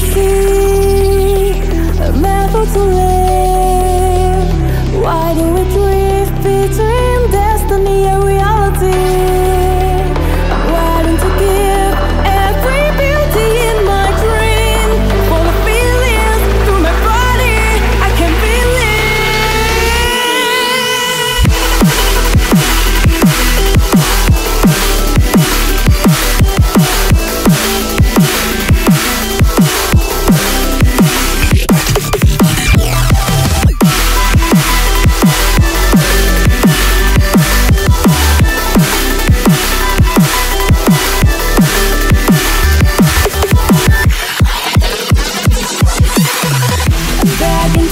see, a metal to